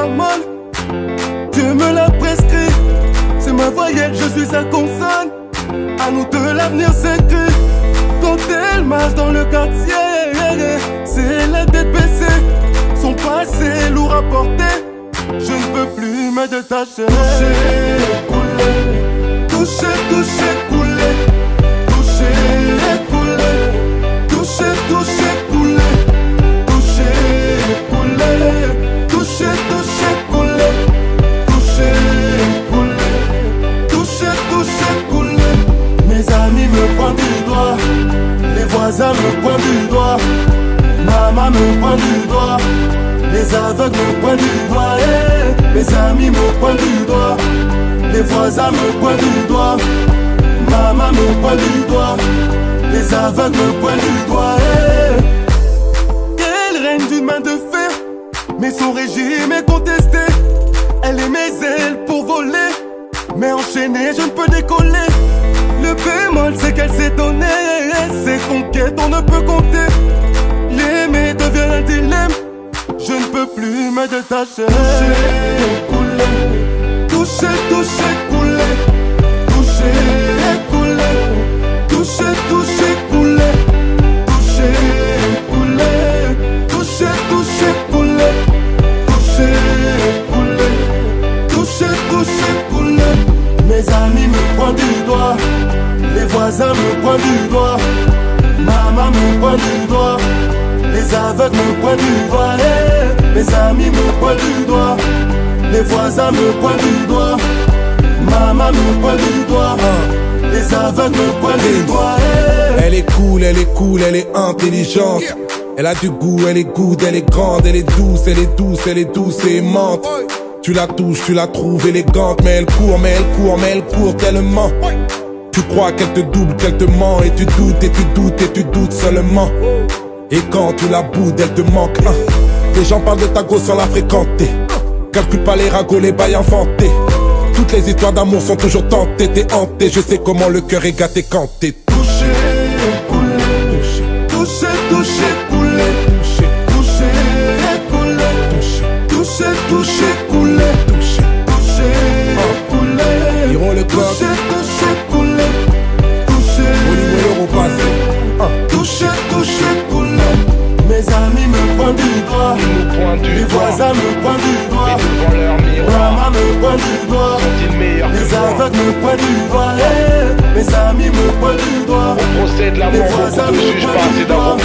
paracétamol. Dieu me l'a prescrit. C'est ma voyelle, je suis sa consonne. À nous deux, l'avenir s'écrit. Quand elle marche dans le quartier, c'est la tête. Son passé lourd à porter. Je ne peux plus me détacher. Toucher, couler. Toucher, toucher, couler. Toucher, me pointent du doigt. Maman me pointe du doigt. Les aveugles me pointent du doigt. eh. Mes amis me pointent du doigt. Les voisins me pointent du doigt. Maman me pointe du doigt. Les aveugles me pointent du doigt. eh. Elle règne d'une main de fer. Mais son régime est contesté. Elle est mes ailes pour voler. Mais enchaînée, je ne peux décoller. Le bémol, c'est qu'elle s'est donnée. Ses conquêtes, on ne peut compter. L'aimer devient un dilemme. Je ne peux plus me détacher. Voisins me pointent du doigt. Maman me pointe du doigt. Les aveugles me pointent du doigt. eh. Mes amis me pointent du doigt. Les voisins me pointent du doigt. Maman me pointe du doigt. Les aveugles me pointent du doigt. eh. Elle est cool, elle est cool, elle est intelligente. Elle a du goût, elle est good, elle est grande, elle est douce, elle est douce, elle est douce et aimante. Tu la touches, tu la trouves élégante, mais elle court, mais elle court, mais elle court tellement. Tu crois qu'elle te double, qu'elle te ment, et tu doutes, et tu doutes, et tu doutes seulement. Et quand tu la boudes, elle te manque. hein. Les gens parlent de ta go sans la fréquenter. Calcule pas les ragots, les bails inventés. Toutes les histoires d'amour sont toujours tentées, t'es hanté. Je sais comment le cœur est gâté quand t'es Toucher, couler. Toucher, toucher, amis me pointent du doigt. nous pointent du Les voisins me pointent du doigt. Maman me pointe du doigt. que Les aveugles me pointent du doigt. eh. Mes amis me pointent du doigt. Les voisins me pointent du doigt.